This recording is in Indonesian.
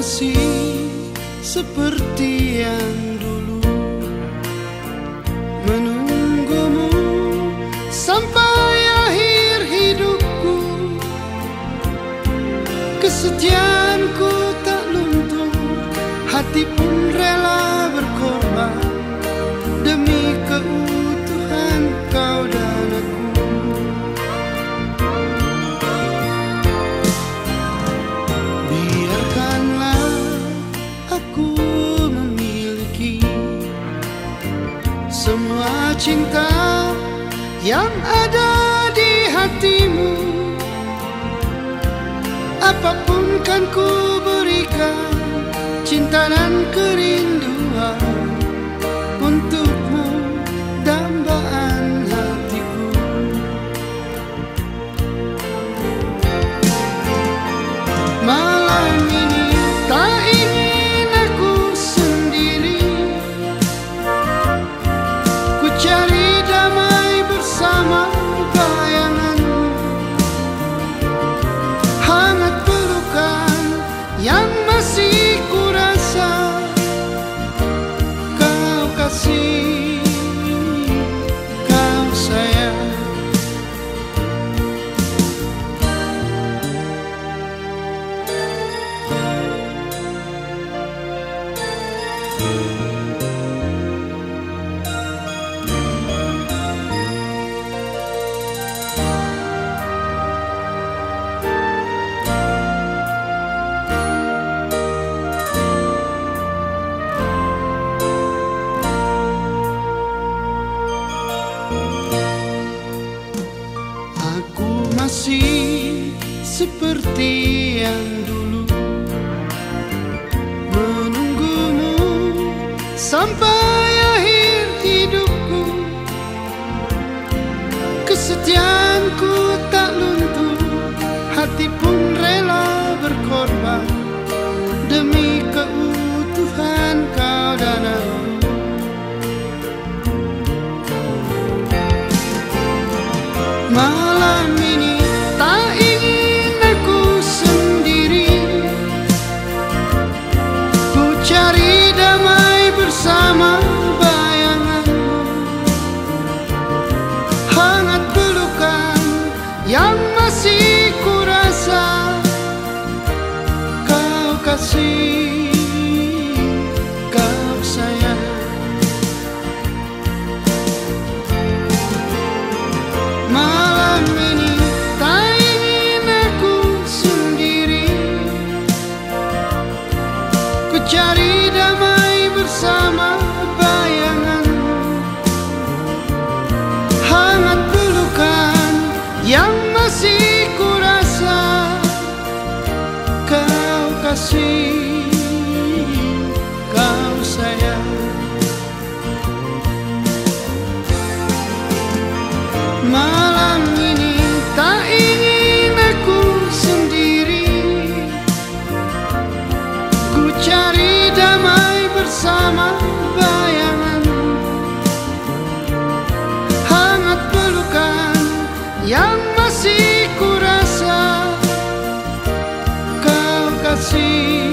masih seperti yang cinta yang ada di hatimu. Apa pun kan ku berikan Cinta dan kerinduan Untukmu dulu. Menunggumu sampai akhir hidupku. Kesetiaanku tak luntur Hati pun rela berkorban. Demi keutuhan kau dan aku yang masih kasih, kau sayang. Malam ini tak ingin aku sendiri. Ku cari damai bersama assim.